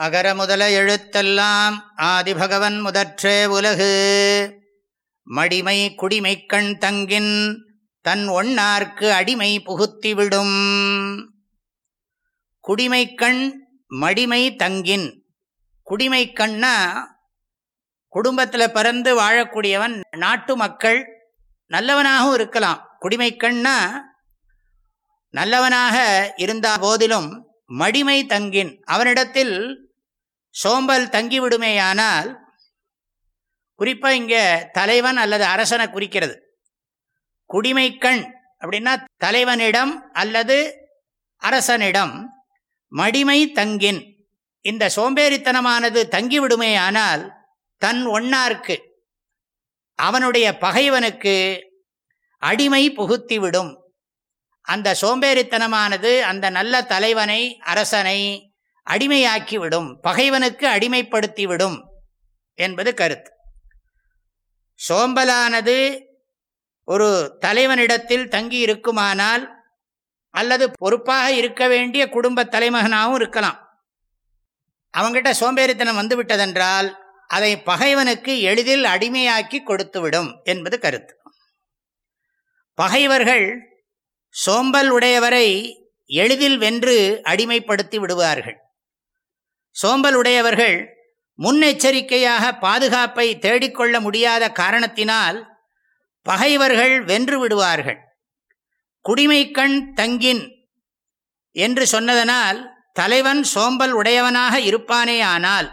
அகர முதல எழுத்தெல்லாம் ஆதிபகவன் முதற்றே உலகு. மடிமை குடிமைக்கண் தங்கின் தன் ஒன்னார்க்கு அடிமை புகுத்திவிடும் குடிமைக்கண் மடிமை தங்கின். குடிமைக்கண்ணா குடும்பத்தில் பிறந்து வாழக்கூடியவன் நாட்டு மக்கள் நல்லவனாகவும் இருக்கலாம். குடிமைக்கண்ணா நல்லவனாக இருந்த போதிலும் மடிமை தங்கின். அவனிடத்தில் சோம்பல் தங்கிவிடுமேயானால் குறிப்பாக இங்கே தலைவன் அல்லது அரசனை குறிக்கிறது. குடிமைக்கண் அப்படின்னா தலைவனிடம் அல்லது அரசனிடம் மடிமை தங்கின். இந்த சோம்பேறித்தனமானது தங்கிவிடுமேயானால் தன் ஒன்னார்க்கு அவனுடைய பகைவனுக்கு அடிமை புகுத்திவிடும். அந்த சோம்பேறித்தனமானது அந்த நல்ல தலைவனை அரசனை அடிமையாக்கிவிடும் பகைவனுக்கு அடிமைப்படுத்திவிடும் என்பது கருத்து. சோம்பலானது ஒரு தலைவனிடத்தில் தங்கி இருக்குமானால் அல்லது பொறுப்பாக இருக்க வேண்டிய குடும்ப தலைமகனாகவும் இருக்கலாம். அவங்ககிட்ட சோம்பேறித்தனம் வந்துவிட்டதென்றால் அதை பகைவனுக்கு எளிதில் அடிமையாக்கி கொடுத்துவிடும் என்பது கருத்து. பகைவர்கள் சோம்பல் உடையவரை எளிதில் வென்று அடிமைப்படுத்தி விடுவார்கள். சோம்பல் உடையவர்கள் முன்னெச்சரிக்கையாக பாதுகாப்பை தேடிக்கொள்ள முடியாத காரணத்தினால் பகைவர்கள் வென்று விடுவார்கள். குடிமைக்கண் தங்கின் என்று சொன்னதனால் தலைவன் சோம்பல் உடையவனாக இருப்பானே ஆனால்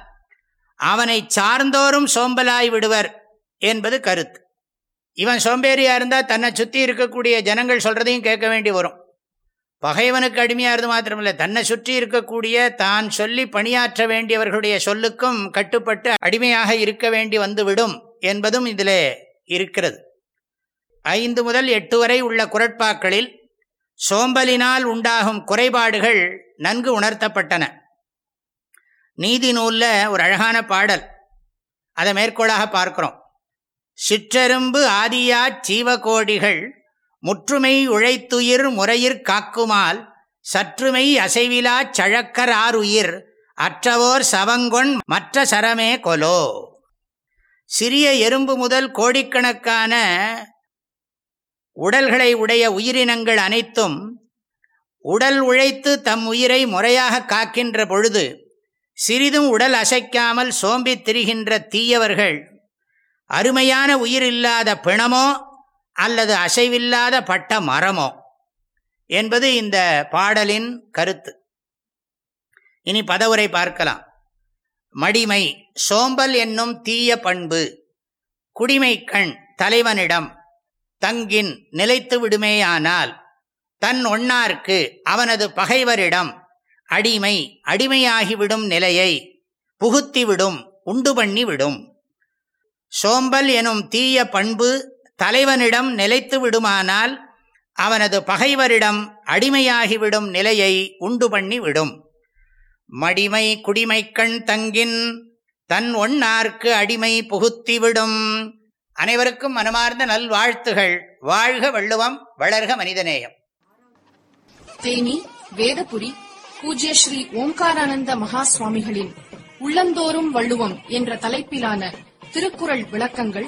அவனை சார்ந்தோறும் சோம்பலாய் விடுவர் என்பது கருத்து. இவன் சோம்பேறியா இருந்தால் தன்னை சுற்றி இருக்கக்கூடிய ஜனங்கள் சொல்றதையும் கேட்க வேண்டி வரும். பகைவனுக்கு அடிமையாக இருந்து மாத்திரமில்லை. தன்னை சுற்றி இருக்கக்கூடிய தான் சொல்லி பணியாற்ற வேண்டியவர்களுடைய சொல்லுக்கும் கட்டுப்பட்டு அடிமையாக இருக்க வேண்டி வந்துவிடும் என்பதும் இதில் இருக்கிறது. ஐந்து முதல் எட்டு வரை உள்ள குரட்பாக்களில் சோம்பலினால் உண்டாகும் குறைபாடுகள் நன்கு உணர்த்தப்பட்டன. நீதி நூலில் ஒரு அழகான பாடல். அதை மேற்கோளாக பார்க்கிறோம். சிற்றெரும்பு ஆதியா சீவகோடிகள் முற்றுமை உழைத்துயிர் முறையிற் காக்குமால் சற்றுமை அசைவிலா சழக்கர் ஆறுயிர் அற்றவோர் சவங்கொண் மற்ற சரமே கொலோ. சிறிய எறும்பு முதல் கோடிக்கணக்கான உடல்களை உடைய உயிரினங்கள் அனைத்தும் உடல் உழைத்து தம் உயிரை முறையாக காக்கின்ற பொழுது சிறிதும் உடல் அசைக்காமல் சோம்பித் திரிகின்ற தீயவர்கள் அருமையான உயிர் இல்லாத பிணமோ அல்லது அசைவில்லாத பட்ட மரமோ என்பது இந்த பாடலின் கருத்து. இனி பதவுரை பார்க்கலாம். மடிமை சோம்பல் என்னும் தீய பண்பு குடிமை கண் தலைவனிடம் தங்கின் நிலைத்து விடுமேயானால் தன் ஒன்னார்க்கு அவனது பகைவரிடம் அடிமை அடிமையாகிவிடும் நிலையை புகுத்திவிடும் உண்டு பண்ணிவிடும். சோம்பல் எனும் தீய பண்பு தலைவனிடம் நிலைத்து விடுமானால் அவனது பகைவரிடம் அடிமையாகிவிடும் நிலையை உண்டு பண்ணி விடும். மடிமை குடிமைக்கண் தங்கின் தன் ஒன்னார்க்கு அடிமை புகுத்திவிடும் அனைவருக்கும் மனமார்ந்த நல்வாழ்த்துகள். வாழ்க வள்ளுவம் வளர்க மனிதநேயம். தேனி வேதபுரி பூஜ்ய ஸ்ரீ ஓம்காரானந்த மகா சுவாமிகளின் உள்ளந்தோறும் வள்ளுவம் என்ற தலைப்பிலான திருக்குறள் விளக்கங்கள்